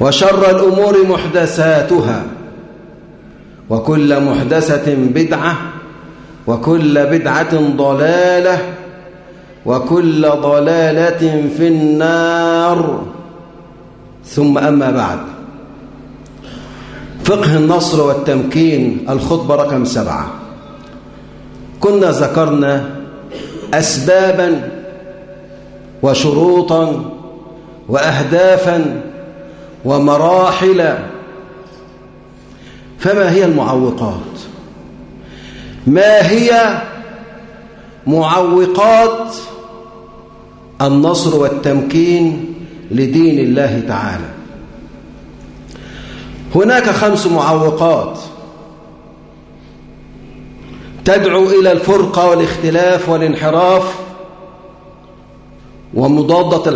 وشر الأمور محدثاتها وكل محدثة بدعة وكل بدعة ضلالة وكل ضلالة في النار. ثم أما بعد. فقه النصر والتمكين الخطبة رقم سبعة. كنا ذكرنا أسبابا وشروطا وأهدافا ومراحل. فما هي المعوقات؟ ما هي معوقات النصر والتمكين لدين الله تعالى؟ هناك خمس معوقات تدعو إلى الفرقة والاختلاف والانحراف ومضادة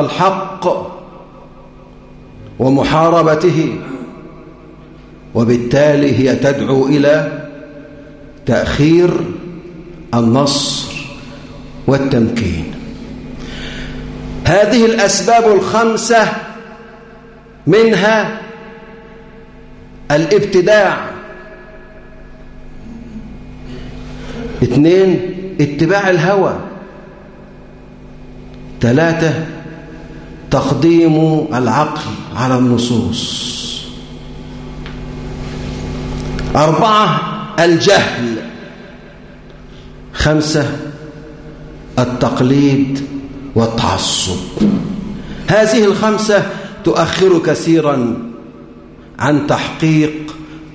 الحق ومحاربته وبالتالي هي تدعو إلى تأخير النصر والتمكين. هذه الأسباب الخمسة منها الابتداع. اثنين اتباع الهوى. ثلاثة تقديم العقل على النصوص. أربعة الجهل. خمسة التقليد والتعصب. هذه الخمسة تؤخر كثيرا عن تحقيق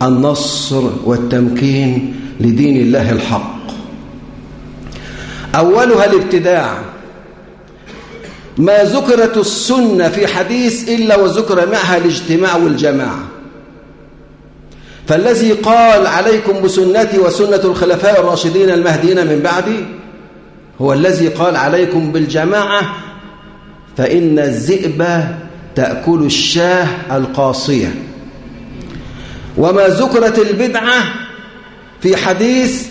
النصر والتمكين لدين الله الحق. أولها الابتداع. ما ذكرت السنة في حديث إلا وذكر معها الاجتماع والجماعة. فالذي قال عليكم بسنتي وسنة الخلفاء الراشدين المهديين من بعدي هو الذي قال عليكم بالجماعة فإن الذئب تأكل الشاه القاصية. وما ذكرت البدعة في حديث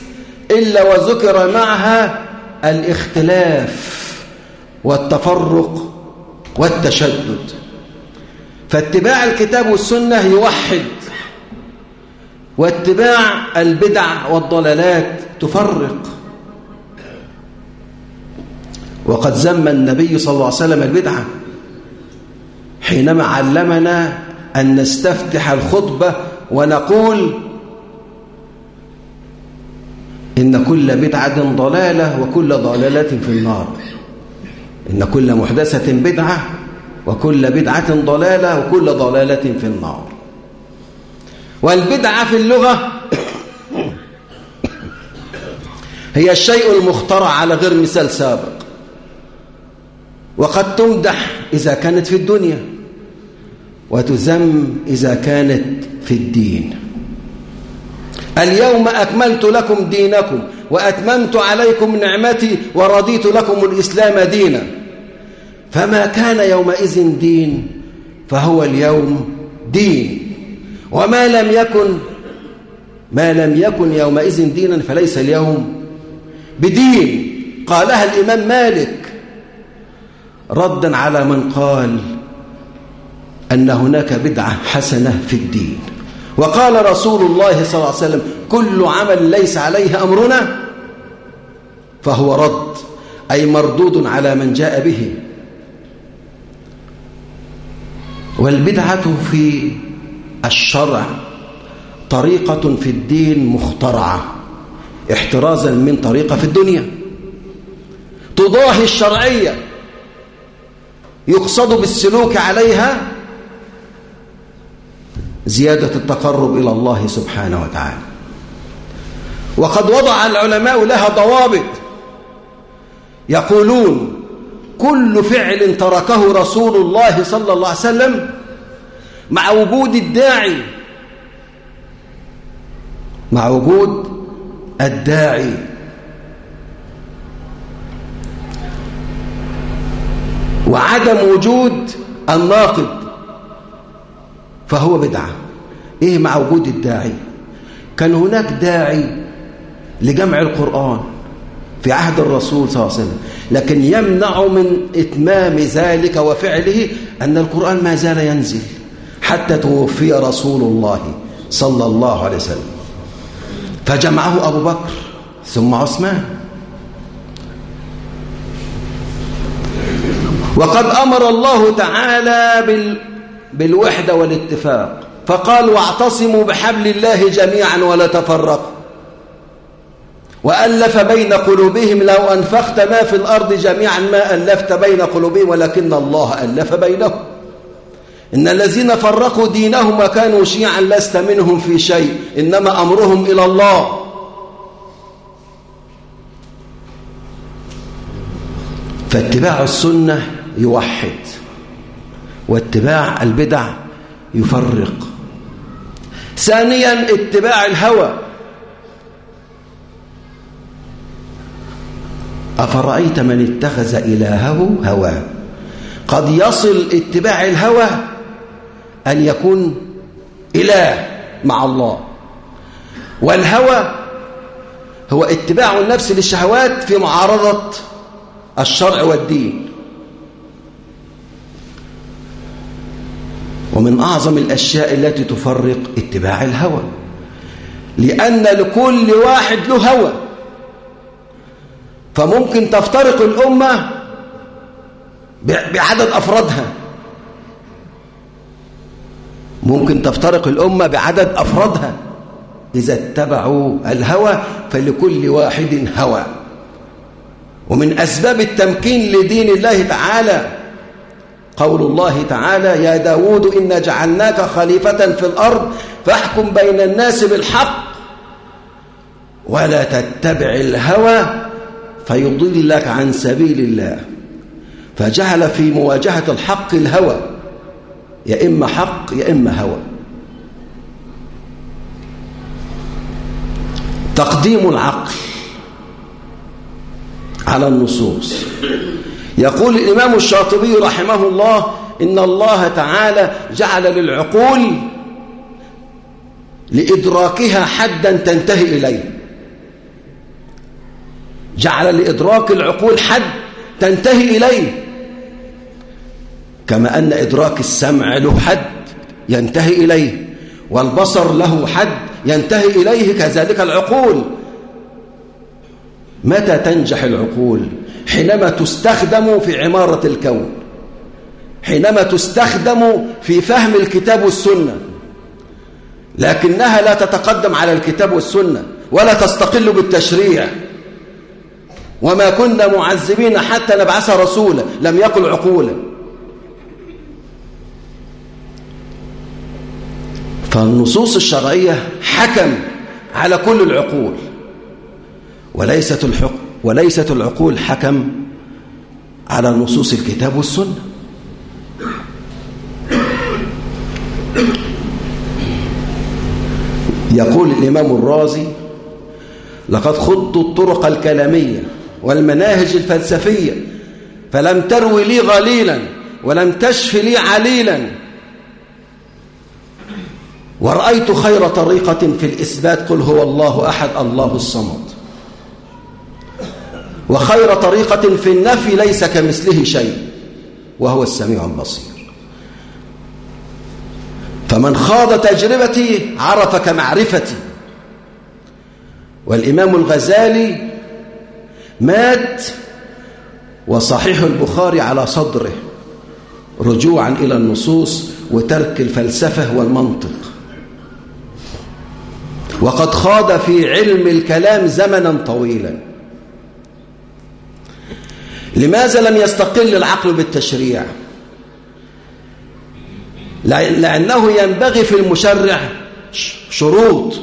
إلا وذكر معها الاختلاف. والتفرق والتشدد. فاتباع الكتاب والسنة يوحد واتباع البدع والضلالات تفرق. وقد ذم النبي صلى الله عليه وسلم البدعة حينما علمنا أن نستفتح الخطبة ونقول إن كل بدعة ضلالة وكل ضلالة في النار. إن كل محدثة بدعة وكل بدعة ضلالة وكل ضلالة في النار. والبدعة في اللغة هي الشيء المخترع على غير مثال سابق. وقد تمدح إذا كانت في الدنيا وتذم إذا كانت في الدين. اليوم أكملت لكم دينكم وأتممت عليكم نعمتي ورضيت لكم الإسلام دينا. فما كان يومئذ دين فهو اليوم دين. وما لم يكن ما لم يكن يومئذ دينا فليس اليوم بدين. قالها الإمام مالك ردا على من قال أن هناك بدعة حسنة في الدين. وقال رسول الله صلى الله عليه وسلم كل عمل ليس عليه أمرنا فهو رد أي مردود على من جاء به. والبدعة في الشرع طريقة في الدين مخترعة احترازا من طريقة في الدنيا. تضاهي الشرعية يقصد بالسلوك عليها زيادة التقرب إلى الله سبحانه وتعالى. وقد وضع العلماء لها ضوابط. يقولون كل فعل تركه رسول الله صلى الله عليه وسلم مع وجود الداعي مع وجود الداعي. وعدم وجود الناقد. فهو بدعة. إيه مع وجود الداعي؟ كان هناك داعي لجمع القرآن في عهد الرسول صلى الله عليه وسلم لكن يمنع من إتمام ذلك وفعله أن القرآن ما زال ينزل حتى توفي رسول الله صلى الله عليه وسلم. فجمعه أبو بكر ثم عثمان. وقد أمر الله تعالى بال بالوحدة والاتفاق. فقال واعتصموا بحبل الله جميعا ولا تفرقوا. وألف بين قلوبهم لو أنفقت ما في الأرض جميعا ما ألفت بين قلوبهم ولكن الله ألف بينهم. إن الذين فرقوا دينهم وكانوا شيعا لست منهم في شيء إنما أمرهم إلى الله. فاتباع السنة يوحد. واتباع البدع يفرق. ثانيا اتباع الهوى. أفرأيت من اتخذ إلهه هواه قد يصل اتباع الهوى أن يكون إله مع الله. والهوى هو اتباع النفس للشهوات في معارضة الشرع والدين. ومن أعظم الأشياء التي تفرق اتباع الهوى لأن لكل واحد له هوى. فممكن تفترق الأمة بعدد أفرادها. ممكن تفترق الأمة بعدد أفرادها. إذا اتبعوا الهوى فلكل واحد هوى. ومن أسباب التمكين لدين الله تعالى قول الله تعالى يا داود إن جعلناك خليفة في الأرض فاحكم بين الناس بالحق ولا تتبع الهوى فيضلك عن سبيل الله. فجعل في مواجهة الحق الهوى يا إما حق يا إما هوى. تقديم العقل على النصوص. يقول الإمام الشاطبي رحمه الله إن الله تعالى جعل للعقول لإدراكها حدا تنتهي إليه. جعل لإدراك العقول حد تنتهي إليه. كما أن إدراك السمع له حد ينتهي إليه والبصر له حد ينتهي إليه كذلك العقول. متى تنجح العقول؟ حينما تستخدم في عمارة الكون حينما تستخدم في فهم الكتاب والسنة لكنها لا تتقدم على الكتاب والسنة ولا تستقل بالتشريع. وما كنا معذبين حتى نبعث رسولا لم يقل عقولا. فالنصوص الشرعية حكم على كل العقول وليست الحق وليست العقول حكم على نصوص الكتاب والسنة. يقول الإمام الرازي لقد خضت الطرق الكلامية والمناهج الفلسفية فلم تروي لي غليلا ولم تشف لي عليلا. ورأيت خير طريقة في الإثبات قل هو الله أحد الله الصمد. وخير طريقة في النفي ليس كمثله شيء وهو السميع البصير. فمن خاض تجربتي عرف كمعرفتي. والإمام الغزالي مات وصحيح البخاري على صدره رجوعا إلى النصوص وترك الفلسفة والمنطق. وقد خاض في علم الكلام زمنا طويلا. لماذا لم يستقل العقل بالتشريع؟ لأنه ينبغي في المشرع شروط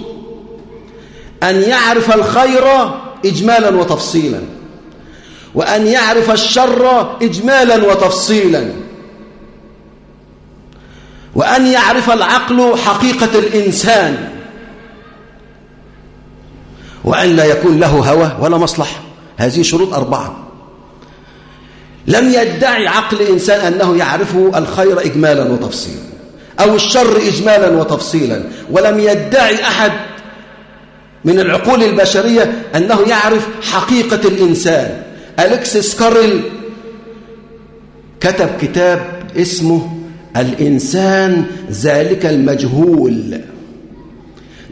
أن يعرف الخير إجمالا وتفصيلا وأن يعرف الشر إجمالا وتفصيلا وأن يعرف العقل حقيقة الإنسان وأن لا يكون له هوى ولا مصلحة. هذه شروط أربعة. لم يدعي عقل إنسان أنه يعرف الخير إجمالا وتفصيلا أو الشر إجمالا وتفصيلا ولم يدعي أحد من العقول البشرية أنه يعرف حقيقة الإنسان. أليكسيس كارل كتب كتاب اسمه الإنسان ذلك المجهول.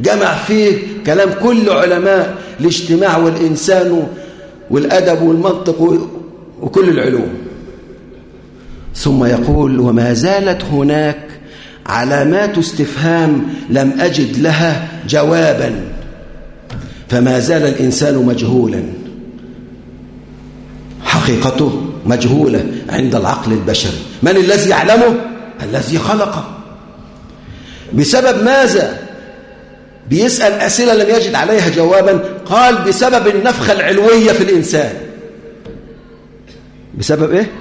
جمع فيه كلام كل علماء الاجتماع والإنسان والأدب والمنطق وكل العلوم. ثم يقول وما زالت هناك علامات استفهام لم أجد لها جوابا. فما زال الإنسان مجهولا. حقيقته مجهولة عند العقل البشري. من الذي يعلمه؟ الذي خلقه. بسبب ماذا؟ بيسأل أسئلة لم يجد عليها جوابا. قال بسبب النفخة العلوية في الإنسان. بسبب إيه؟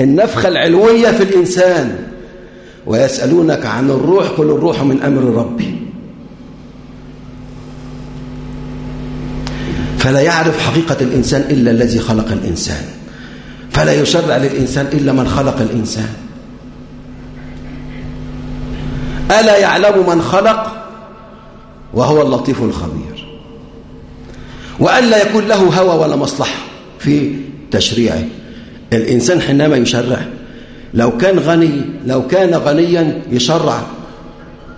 النفخة العلوية في الإنسان. ويسألونك عن الروح قل الروح من أمر ربي. فلا يعرف حقيقة الإنسان إلا الذي خلق الإنسان. فلا يشرع للإنسان إلا من خلق الإنسان. ألا يعلم من خلق؟ وهو اللطيف الخبير. وألا يكون له هوى ولا مصلحة في تشريعه. الإنسان حينما يشرع لو كان غني لو كان غنيا يشرع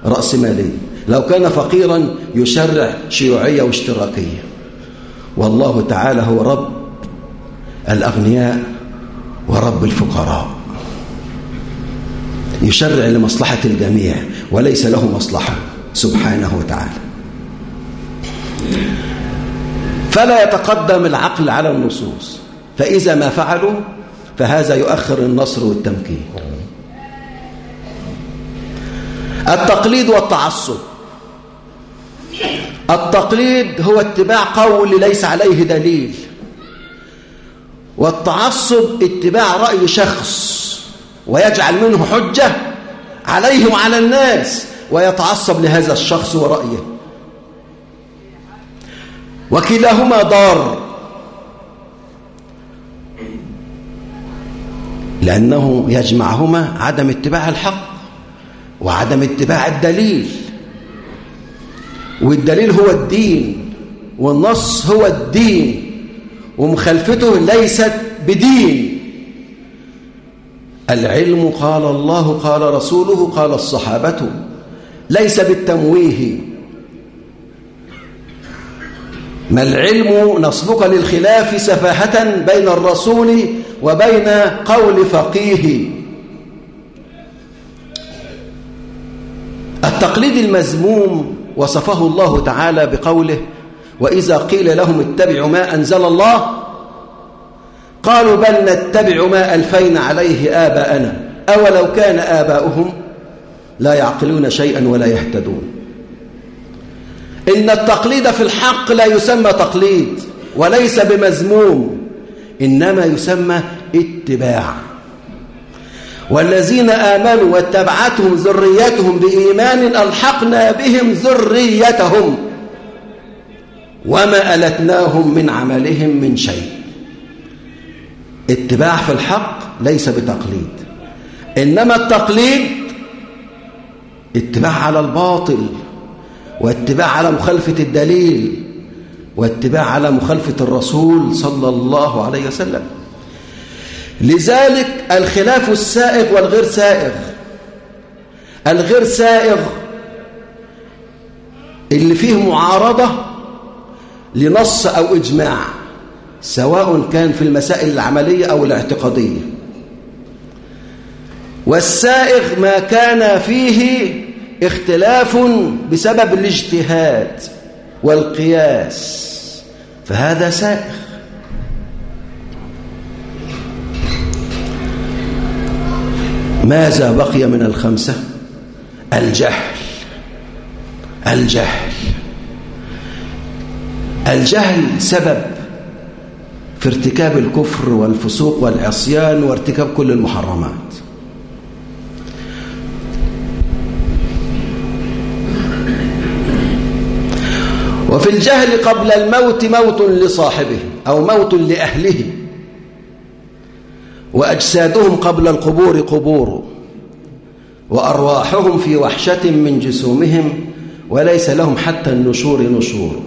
رأس مالي لو كان فقيرا يشرع شيوعية واشتراكية. والله تعالى هو رب الأغنياء ورب الفقراء. يشرع لمصلحة الجميع وليس له مصلحة سبحانه وتعالى. فلا يتقدم العقل على النصوص فإذا ما فعلوا فهذا يؤخر النصر والتمكين. التقليد والتعصب. التقليد هو اتباع قول ليس عليه دليل. والتعصب اتباع رأي شخص ويجعل منه حجة عليه وعلى الناس ويتعصب لهذا الشخص ورأيه. وكلاهما ضار. لأنه يجمعهما عدم اتباع الحق وعدم اتباع الدليل. والدليل هو الدين والنص هو الدين ومخالفته ليست بدين. العلم قال الله قال رسوله قال الصحابة ليس بالتمويه. ما العلم نصبك للخلاف سفاهة بين الرسول وبين قول فقيه؟ التقليد المذموم وصفه الله تعالى بقوله وإذا قيل لهم اتبعوا ما أنزل الله قالوا بل نتبع ما ألفين عليه آباءنا أولو كان آباؤهم لا يعقلون شيئا ولا يهتدون. إن التقليد في الحق لا يسمى تقليد وليس بمذموم إنما يسمى اتباع. والذين آمنوا واتبعتهم ذريتهم بإيمان ألحقنا بهم ذريتهم وما ألتناهم من عملهم من شيء. اتباع في الحق ليس بتقليد إنما التقليد اتباع على الباطل. واتباع على مخالفة الدليل واتباع على مخالفة الرسول صلى الله عليه وسلم. لذلك الخلاف السائغ والغير سائغ. الغير سائغ اللي فيه معارضة لنص أو إجماع سواء كان في المسائل العملية أو الاعتقادية. والسائغ ما كان فيه اختلاف بسبب الاجتهاد والقياس. فهذا سائغ. ماذا بقي من الخمسة؟ الجهل. الجهل. الجهل سبب في ارتكاب الكفر والفسوق والعصيان وارتكاب كل المحرمات. وفي الجهل قبل الموت موت لصاحبه أو موت لأهله. وأجسادهم قبل القبور قبور وأرواحهم في وحشة من جسومهم وليس لهم حتى النشور نشور.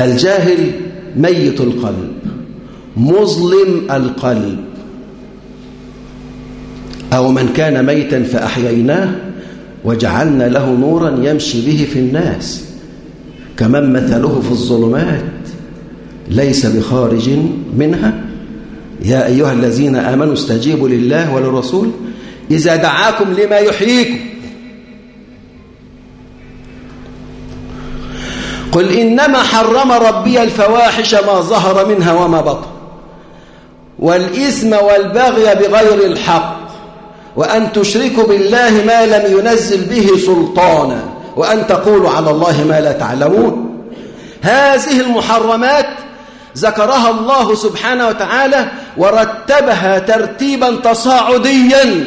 الجاهل ميت القلب مظلم القلب. أو من كان ميتا فأحييناه وجعلنا له نورا يمشي به في الناس كمن مثله في الظلمات. ليس بخارج منها. يا أيها الذين آمنوا استجيبوا لله وللرسول إذا دعاكم لما يحييكم. قل إنما حرم ربي الفواحش ما ظهر منها وما بطن والإثم والبغي بغير الحق. وأن تشركوا بالله ما لم ينزل به سلطانا وأن تقولوا على الله ما لا تعلمون. هذه المحرمات ذكرها الله سبحانه وتعالى ورتبها ترتيبا تصاعديا.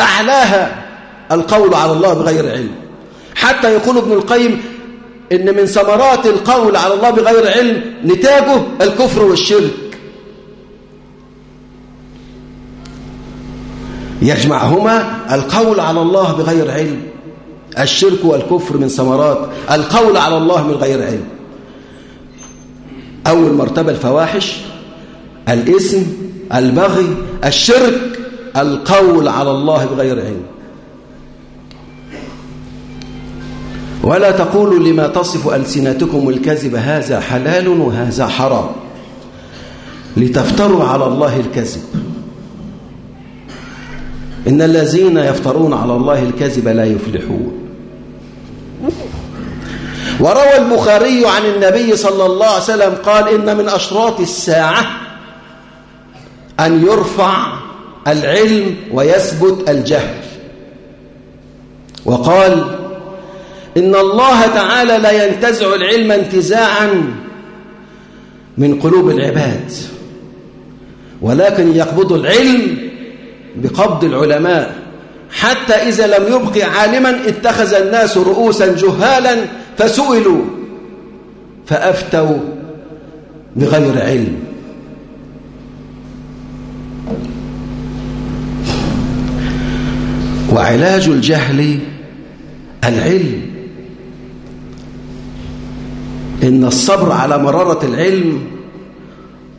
أعلاها القول على الله بغير علم. حتى يقول ابن القيم إن من ثمرات القول على الله بغير علم نتاجه الكفر والشرك. يجمعهما القول على الله بغير علم الشرك والكفر من ثمرات القول على الله من غير علم. أول مرتبة الفواحش الإثم البغي الشرك القول على الله بغير علم. ولا تقولوا لما تصف ألسنتكم الكذب هذا حلال وهذا حرام. لتفتروا على الله الكذب. إن الذين يفترون على الله الكذب لا يفلحون. وروى البخاري عن النبي صلى الله عليه وسلم قال إن من أشراط الساعة أن يرفع العلم ويثبت الجهل. وقال إن الله تعالى لا ينتزع العلم انتزاعا من قلوب العباد ولكن يقبض العلم بقبض العلماء. حتى إذا لم يبق عالما اتخذ الناس رؤوسا جهالا فسئلوا فأفتوا بغير علم. وعلاج الجهل العلم. إن الصبر على مرارة العلم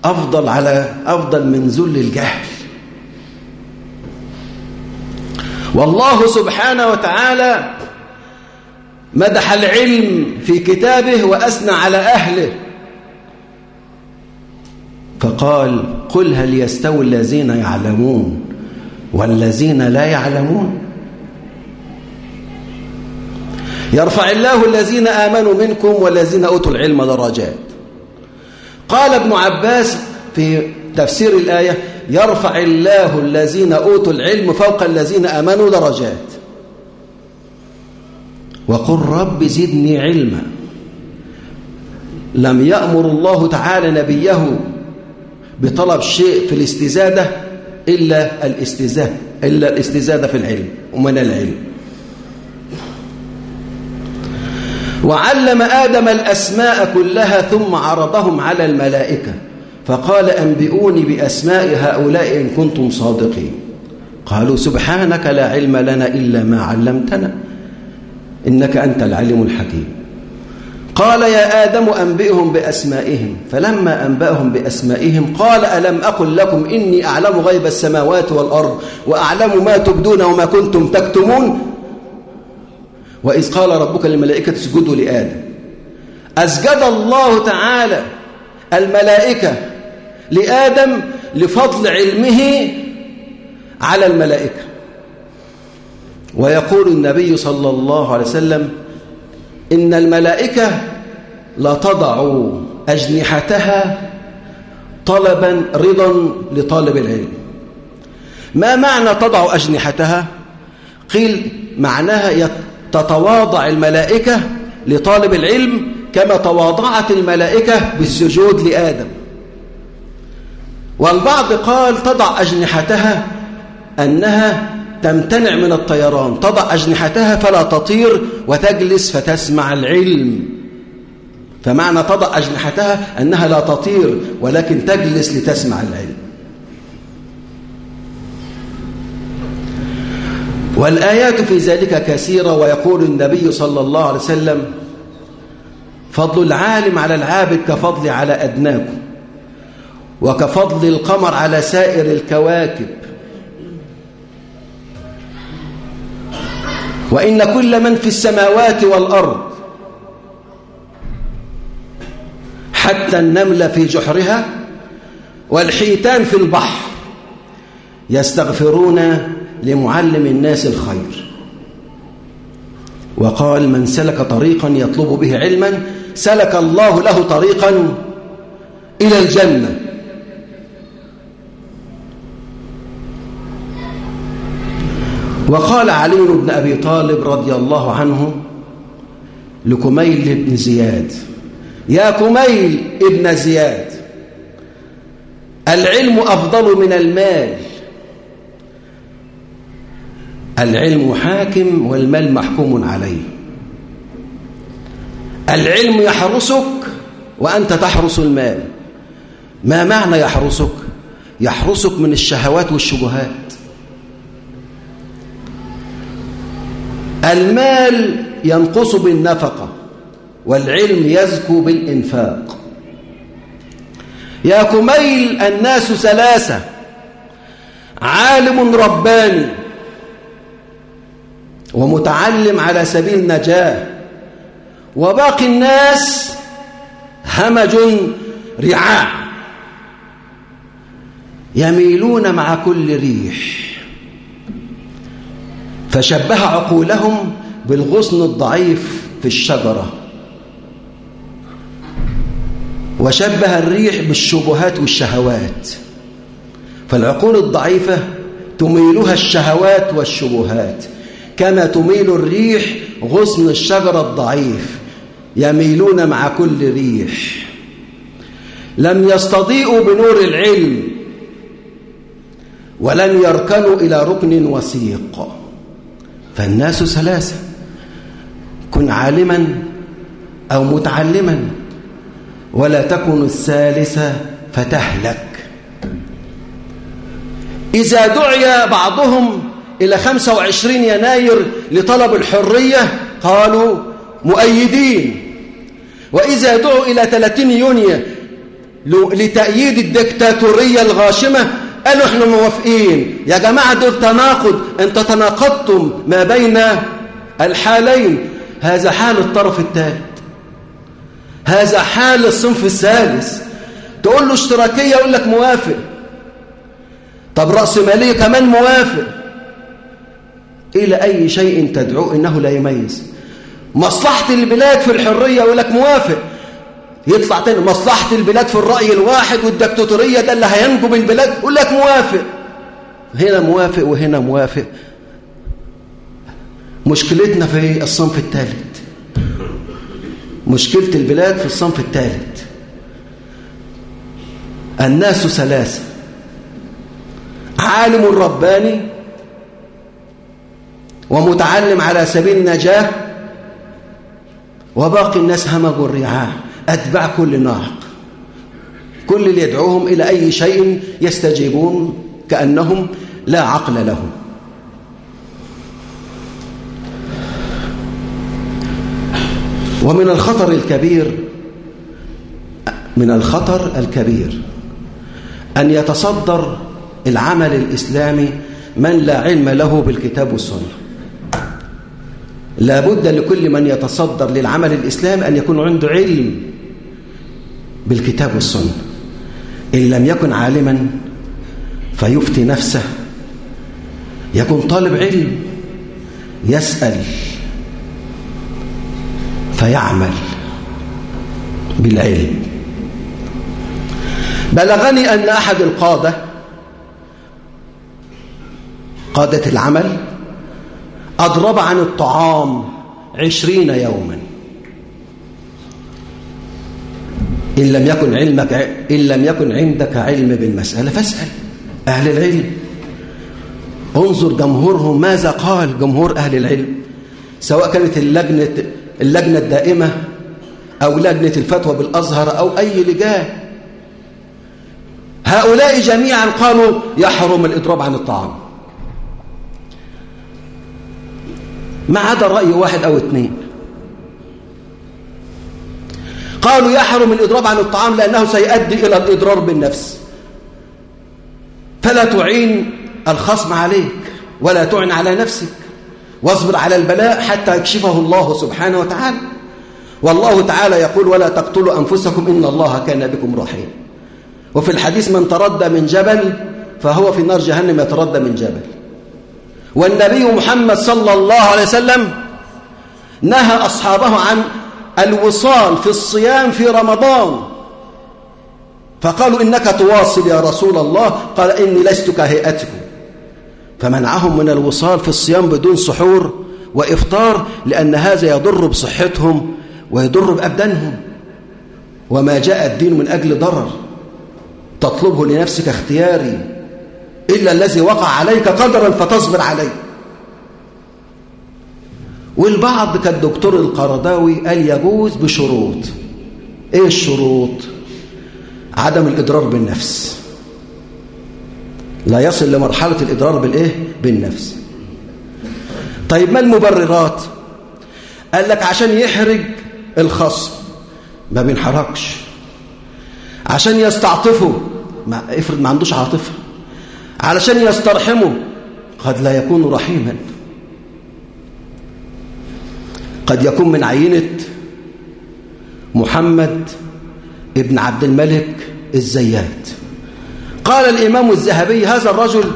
أفضل على أفضل من ذل الجهل. والله سبحانه وتعالى مدح العلم في كتابه وأثنى على أهله. فقال قل هل يستوي الذين يعلمون والذين لا يعلمون? يرفع الله الذين آمنوا منكم والذين أوتوا العلم درجات. قال ابن عباس في تفسير الآية يرفع الله الذين أوتوا العلم فوق الذين آمنوا درجات. وقل رب زدني علما. لم يأمر الله تعالى نبيه بطلب شيء في الاستزادة إلا الاستزادة إلا الاستزادة في العلم ومن العلم. وعلم آدم الأسماء كلها ثم عرضهم على الملائكة. فقال أنبئوني بأسماء هؤلاء إن كنتم صادقين. قالوا سبحانك لا علم لنا إلا ما علمتنا. إنك أنت العلم الحكيم. قال يا آدم أنبئهم بأسمائهم. فلما أنبأهم بأسمائهم قال ألم أقل لكم إني أعلم غيب السماوات والأرض وأعلم ما تبدون وما كنتم تكتمون؟ وإذ قال ربك للملائكة اسجدوا لآدم. أسجد الله تعالى. الملائكة لآدم لفضل علمه على الملائكة. ويقول النبي صلى الله عليه وسلم إن الملائكة لتضع أجنحتها طلبا رضا لطالب العلم. ما معنى تضع أجنحتها؟ قيل معناها تتواضع الملائكة لطالب العلم كما تواضعت الملائكة بالسجود لآدم. والبعض قال تضع أجنحتها أنها تمتنع من الطيران تضع أجنحتها فلا تطير وتجلس فتسمع العلم. فمعنى تضع أجنحتها أنها لا تطير ولكن تجلس لتسمع العلم. والآيات في ذلك كثيرة ويقول النبي صلى الله عليه وسلم فضل العالم على العابد كفضل على أدناكم. وكفضل القمر على سائر الكواكب. وإن كل من في السماوات والأرض حتى النمل في جحرها والحيتان في البحر يستغفرون لمعلم الناس الخير. وقال من سلك طريقا يطلب به علما سلك الله له طريقا إلى الجنة. وقال علي بن أبي طالب رضي الله عنه لكميل بن زياد يا كميل ابن زياد العلم أفضل من المال. العلم حاكم والمال محكوم عليه. العلم يحرسك وأنت تحرس المال. ما معنى يحرسك؟ يحرسك من الشهوات والشبهات. المال ينقص بالنفقة والعلم يزكو بالإنفاق. يا كميل الناس ثلاثة. عالم رباني ومتعلم على سبيل النجاة. وباقي الناس همج رعاع. يميلون مع كل ريح. فشبه عقولهم بالغصن الضعيف في الشجرة. وشبه الريح بالشبهات والشهوات. فالعقول الضعيفة تميلها الشهوات والشبهات كما تميل الريح غصن الشجرة الضعيف يميلون مع كل ريح. لم يستضيئوا بنور العلم ولم يركنوا إلى ركن وثيق. فالناس ثلاثة كن عالما أو متعلما ولا تكن الثالثة فتهلك. إذا دعي بعضهم إلى 25 يناير لطلب الحرية قالوا مؤيدين. وإذا دعوا إلى 30 يونيو لتأييد الدكتاتورية الغاشمة قالوا إحنا موافقين. يا جماعة دول تناقض. انت تناقضتم ما بين الحالين. هذا حال الطرف الثالث. هذا حال الصنف الثالث تقول له اشتراكية يقول لك موافق. طب رأس مالية كمان موافق. إلى أي شيء تدعو إنه لا يميز. مصلحة البلاد في الحرية يقول لك موافق. يطلع تاني مصلحة البلاد في الرأي الواحد والدكتاتورية ده اللي هينجو بالبلاد يقول لك موافق. هنا موافق وهنا موافق. مشكلتنا في الصنف الثالث. مشكلة البلاد في الصنف الثالث. الناس ثلاثة عالم رباني ومتعلم على سبيل النجاة وباقي الناس همج الرعاع أتباع كل ناق كل اللي يدعوهم إلى أي شيء يستجيبون كأنهم لا عقل لهم. ومن الخطر الكبير من الخطر الكبير أن يتصدر العمل الإسلامي من لا علم له بالكتاب والسنة. لا بد لكل من يتصدر للعمل الإسلامي أن يكون عنده علم بالكتاب والسنة. إن لم يكن عالما فيفتي نفسه. يكون طالب علم يسأل فيعمل بالعلم. بلغني أن أحد القادة قادة العمل أضرب عن الطعام عشرين يوما. إن لم يكن علمك إن لم يكن عندك علم بالمسألة فاسأل أهل العلم. انظر جمهورهم ماذا قال جمهور أهل العلم سواء كانت اللجنة اللجنة الدائمة أو لجنة الفتوى بالأزهر أو أي لجان. هؤلاء جميعا قالوا يحرم الإضراب عن الطعام. ما عدا رأي واحد أو اثنين. قالوا يحرم الإضراب عن الطعام لأنه سيؤدي إلى الإضرار بالنفس. فلا تعين الخصم عليك ولا تعن على نفسك. واصبر على البلاء حتى يكشفه الله سبحانه وتعالى. والله تعالى يقول ولا تقتلوا أنفسكم إن الله كان بكم رحيم. وفي الحديث من تردى من جبل فهو في نار جهنم يتردى من جبل. والنبي محمد صلى الله عليه وسلم نهى أصحابه عن الوصال في الصيام في رمضان. فقالوا إنك تواصل يا رسول الله. قال إني لست كهيئتكم. فمنعهم من الوصال في الصيام بدون سحور وإفطار لأن هذا يضر بصحتهم ويضر بأبدانهم. وما جاء الدين من أجل ضرر تطلبه لنفسك اختياري. إلا الذي وقع عليك قدرا فتصبر عليه. والبعض كالدكتور القرضاوي قال يجوز بشروط. إيه الشروط؟ عدم الإضرار بالنفس. لا يصل لمرحلة الإضرار بالإيه؟ بالنفس. طيب ما المبررات؟ قال لك عشان يحرج الخصم ما بينحرجش. عشان يستعطفه ما افرض ما عندوش عاطفة. علشان يسترحمه قد لا يكون رحيما. قد يكون من عينة محمد ابن عبد الملك الزيات. قال الإمام الذهبي هذا الرجل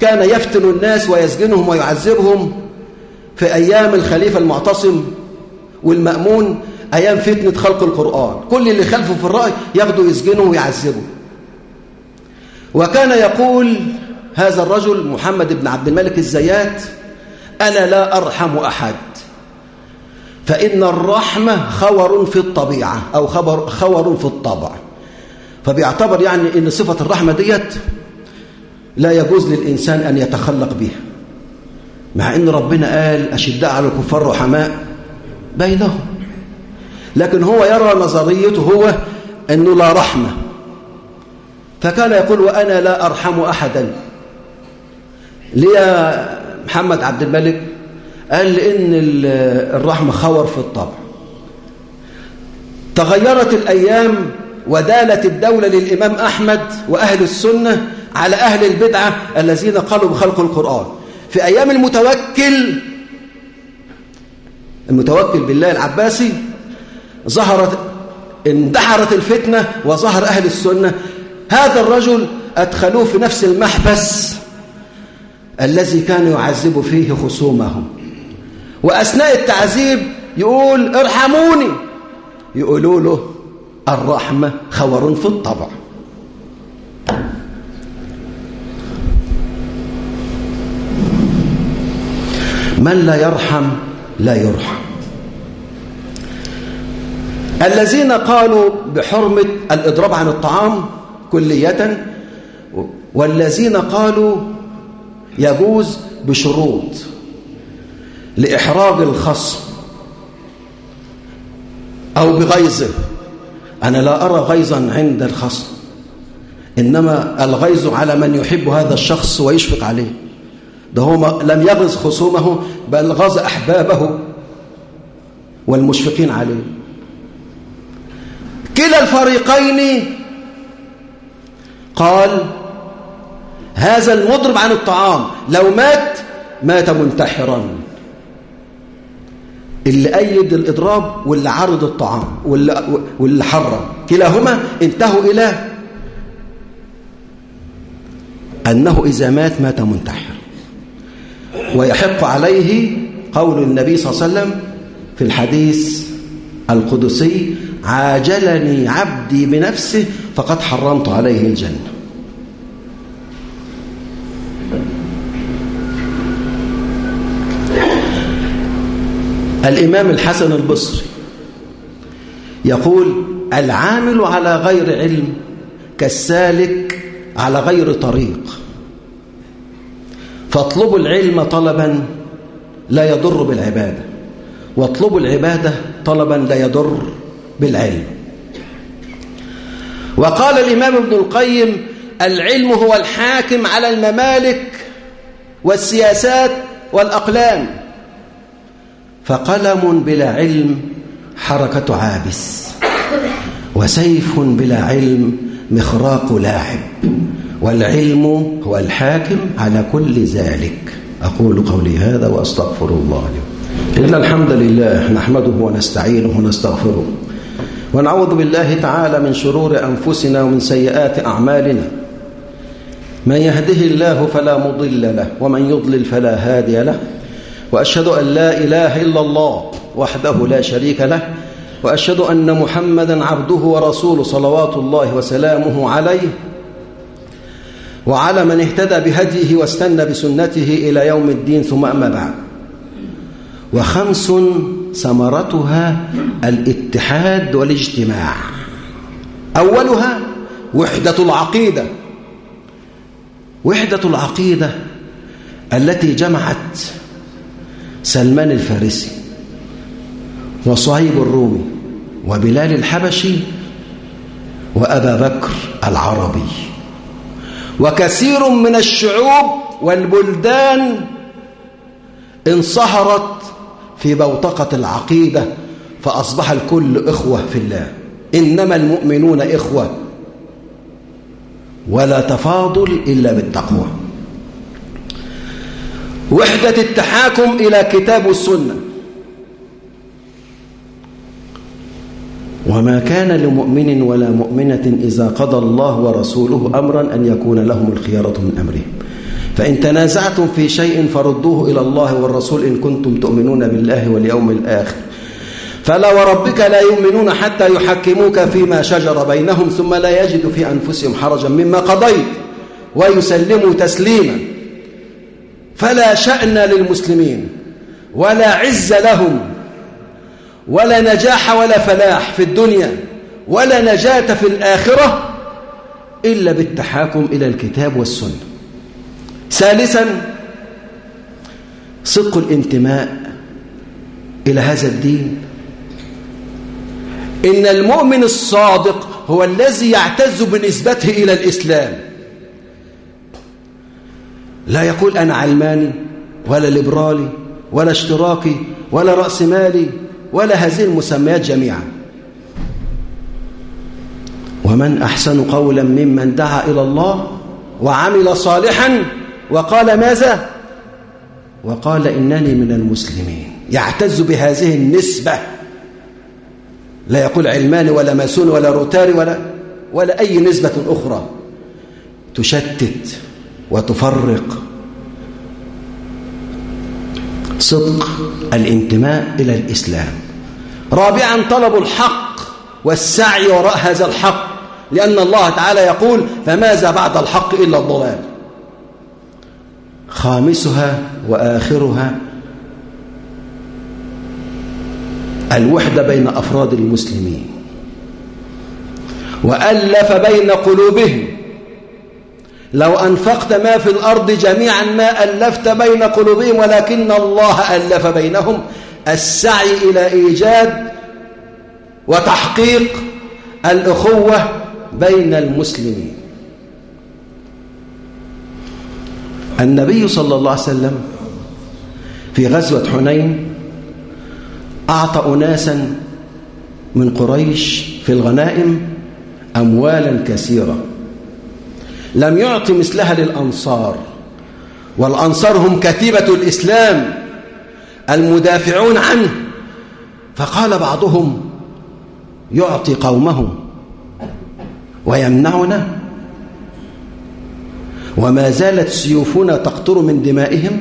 كان يفتن الناس ويسجنهم ويعذبهم في أيام الخليفة المعتصم والمأمون أيام فتنة خلق القرآن. كل اللي خلفه في الرأي ياخدوا يسجنه ويعذبه وكان يقول هذا الرجل محمد بن عبد الملك الزيات أنا لا أرحم أحد. فإن الرحمة خور في الطبيعة أو خبر خور في الطبع. فبيعتبر يعني إن صفة الرحمة ديت لا يجوز للإنسان أن يتخلق بها. مع أن ربنا قال أشداء على الكفار رحماء بينهم. لكن هو يرى نظريته هو أنه لا رحمة. فكان يقول وأنا لا أرحم أحدا. ليه محمد عبد الملك؟ قال لأن الرحمة خور في الطبع. تغيرت الأيام ودالت الدولة للإمام أحمد وأهل السنة على أهل البدعة الذين قالوا بخلق القرآن. في أيام المتوكل المتوكل بالله العباسي ظهرت اندحرت الفتنة وظهر أهل السنة. هذا الرجل أدخلوه في نفس المحبس الذي كان يعذب فيه خصومهم. وأثناء التعذيب يقول ارحموني. يقولوا له الرحمة خور في الطبع. من لا يرحم لا يرحم. الذين قالوا بحرمة الإضراب عن الطعام كلية والذين قالوا يجوز بشروط. لإحراج الخصم أو بغيظه. أنا لا أرى غيظا عند الخصم إنما الغيظ على من يحب هذا الشخص ويشفق عليه. ده هو لم يغز خصومه بل غز أحبابه والمشفقين عليه. كلا الفريقين قال هذا المضرب عن الطعام لو مات مات منتحرا. اللي أيد الإضراب واللي عرض الطعام واللي, واللي حرم. كلاهما انتهوا إلى أنه إذا مات مات منتحر. ويحق عليه قول النبي صلى الله عليه وسلم في الحديث القدسي عاجلني عبدي بنفسه فقد حرمت عليه الجنة. الإمام الحسن البصري يقول العامل على غير علم كالسالك على غير طريق. فاطلبوا العلم طلبا لا يضر بالعبادة واطلبوا العبادة طلبا لا يضر بالعلم. وقال الإمام ابن القيم العلم هو الحاكم على الممالك والسياسات والأقلام. فقلم بلا علم حركة عابس وسيف بلا علم مخراق لاعب والعلم هو الحاكم على كل ذلك. أقول قولي هذا وأستغفر الله لي. إن الحمد لله نحمده ونستعينه ونستغفره ونعوذ بالله تعالى من شرور أنفسنا ومن سيئات أعمالنا. من يهده الله فلا مضل له ومن يضلل فلا هادي له. وأشهد أن لا إله إلا الله وحده لا شريك له وأشهد أن محمدا عبده ورسوله صلوات الله وسلامه عليه وعلى من اهتدى بهديه واستنى بسنته إلى يوم الدين ثم أما بعد. وخمس ثمرتها الاتحاد والاجتماع. أولها وحدة العقيدة. وحدة العقيدة التي جمعت سلمان الفارسي وصهيب الرومي وبلال الحبشي وأبا بكر العربي. وكثير من الشعوب والبلدان انصهرت في بوتقة العقيدة فأصبح الكل إخوة في الله. إنما المؤمنون إخوة ولا تفاضل إلا بالتقوى. وحدة التحاكم إلى كتاب السنة. وما كان لمؤمن ولا مؤمنة إذا قضى الله ورسوله أمرا أن يكون لهم الخيارة من أمرهم. فإن تنازعتم في شيء فردوه إلى الله والرسول إن كنتم تؤمنون بالله واليوم الآخر. فلا وربك لا يؤمنون حتى يحكموك فيما شجر بينهم ثم لا يجدوا في أنفسهم حرجا مما قضيت. ويسلموا تسليما. فلا شأن للمسلمين ولا عز لهم ولا نجاح ولا فلاح في الدنيا ولا نجاة في الآخرة إلا بالتحاكم إلى الكتاب والسنة. ثالثا صدق الانتماء إلى هذا الدين. إن المؤمن الصادق هو الذي يعتز بنسبته إلى الإسلام. لا يقول أنا علماني ولا ليبرالي ولا اشتراكي ولا رأسمالي ولا هذه المسميات جميعا. ومن أحسن قولا ممن دعا إلى الله وعمل صالحا وقال ماذا؟ وقال إنني من المسلمين. يعتز بهذه النسبة. لا يقول علماني ولا ماسون ولا روتاري ولا ولا أي نسبة أخرى. تشتت. وتفرق. صدق الانتماء إلى الإسلام. رابعا طلب الحق والسعي وراء هذا الحق لأن الله تعالى يقول فماذا بعد الحق إلا الضلال؟ خامسها وآخرها الوحدة بين أفراد المسلمين. وألف بين قلوبهم. لو أنفقت ما في الأرض جميعا ما ألفت بين قلوبهم ولكن الله ألف بينهم. السعي إلى إيجاد وتحقيق الأخوة بين المسلمين. النبي صلى الله عليه وسلم في غزوة حنين أعطى أناسا من قريش في الغنائم أموالا كثيرة. لم يعط مثلها للأنصار والأنصار هم كتيبة الإسلام المدافعون عنه. فقال بعضهم يعطي قومه ويمنعنا. وما زالت سيوفنا تقطر من دمائهم.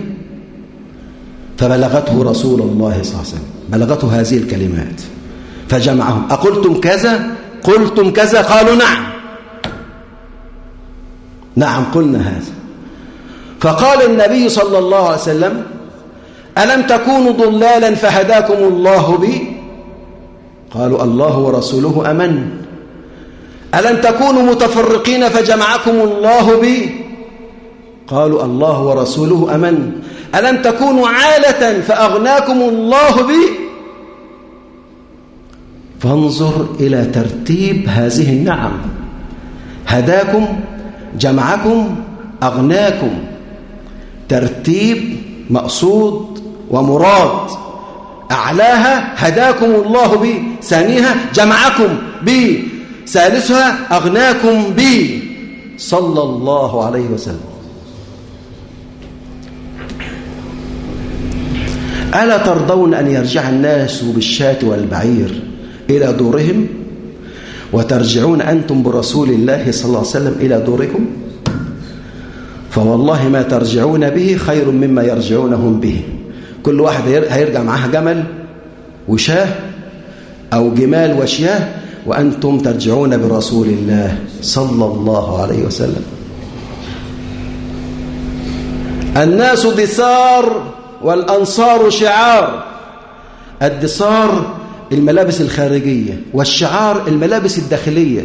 فبلغته رسول الله صلى الله عليه وسلم بلغته هذه الكلمات فجمعهم. أقلتم كذا؟ قلتم كذا؟ قالوا نعم. نعم قلنا هذا. فقال النبي صلى الله عليه وسلم ألم تكونوا ضلالا فهداكم الله بي؟ قالوا الله ورسوله أمن. ألم تكونوا متفرقين فجمعكم الله بي؟ قالوا الله ورسوله أمن. ألم تكونوا عالة فأغناكم الله بي؟ فانظر إلى ترتيب هذه النعم. هداكم جمعكم أغناكم. ترتيب مقصود ومراد. أعلاها هداكم الله بي ثانيها جمعكم بي ثالثها أغناكم بي. صلى الله عليه وسلم. ألا ترضون أن يرجع الناس بالشاة والبعير إلى دورهم؟ وترجعون أنتم برسول الله صلى الله عليه وسلم إلى دوركم؟ فوالله ما ترجعون به خير مما يرجعونهم به. كل واحد هيرجع معاه جمل وشاه أو جمال وشياه وأنتم ترجعون برسول الله صلى الله عليه وسلم. الناس دثار والأنصار شعار. الدثار الملابس الخارجية والشعار الملابس الداخلية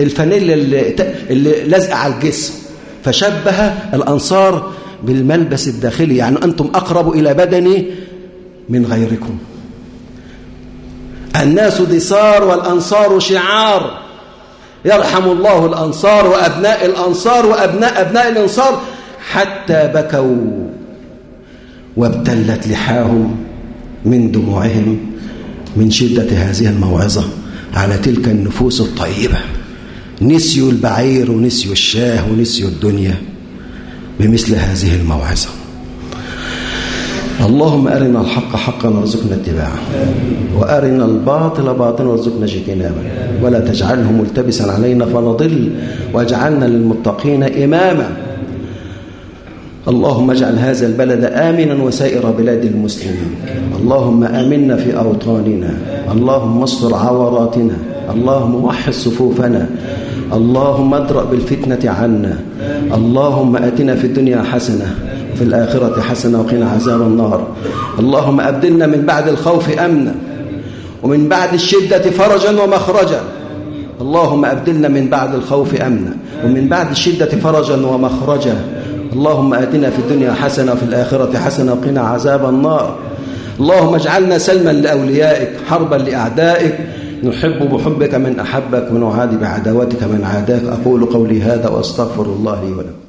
الفانيلا اللي, اللي لازقة على الجسم. فشبه الأنصار بالملبس الداخلي. يعني أنتم أقرب إلى بدني من غيركم. الناس دثار والأنصار شعار. يرحم الله الأنصار وأبناء الأنصار وأبناء أبناء الأنصار حتى بكوا وابتلت لحاهم من دموعهم. من شدة هذه الموعظة على تلك النفوس الطيبة. نسيوا البعير ونسيوا الشاه ونسيوا الدنيا بمثل هذه الموعظة. اللهم أرنا الحق حقا وارزقنا اتباعه وأرنا الباطل باطلا وارزقنا اجتنابه. ولا تجعله ملتبسا علينا فنضل واجعلنا للمتقين إماما. اللهم اجعل هذا البلد آمنا وسائر بلاد المسلمين. اللهم آمنا في أوطاننا. اللهم استر عوراتنا. اللهم وحد صفوفنا. اللهم ادرأ بالفتنة عنا. اللهم آتنا في الدنيا حسنة في الآخرة حسنة وقنا عذاب النار. اللهم أبدلنا من بعد الخوف أمنا ومن بعد الشدة فرجا ومخرجا. اللهم أبدلنا من بعد الخوف أمنا ومن بعد الشدة فرجا ومخرجا. اللهم آتنا في الدنيا حسنة وفي الآخرة حسنة وقنا عذاب النار. اللهم اجعلنا سلما لأوليائك حربا لأعدائك. نحب بحبك من أحبك ونعادي بعداوتك من عاداك. أقول قولي هذا وأستغفر الله لي ولكم.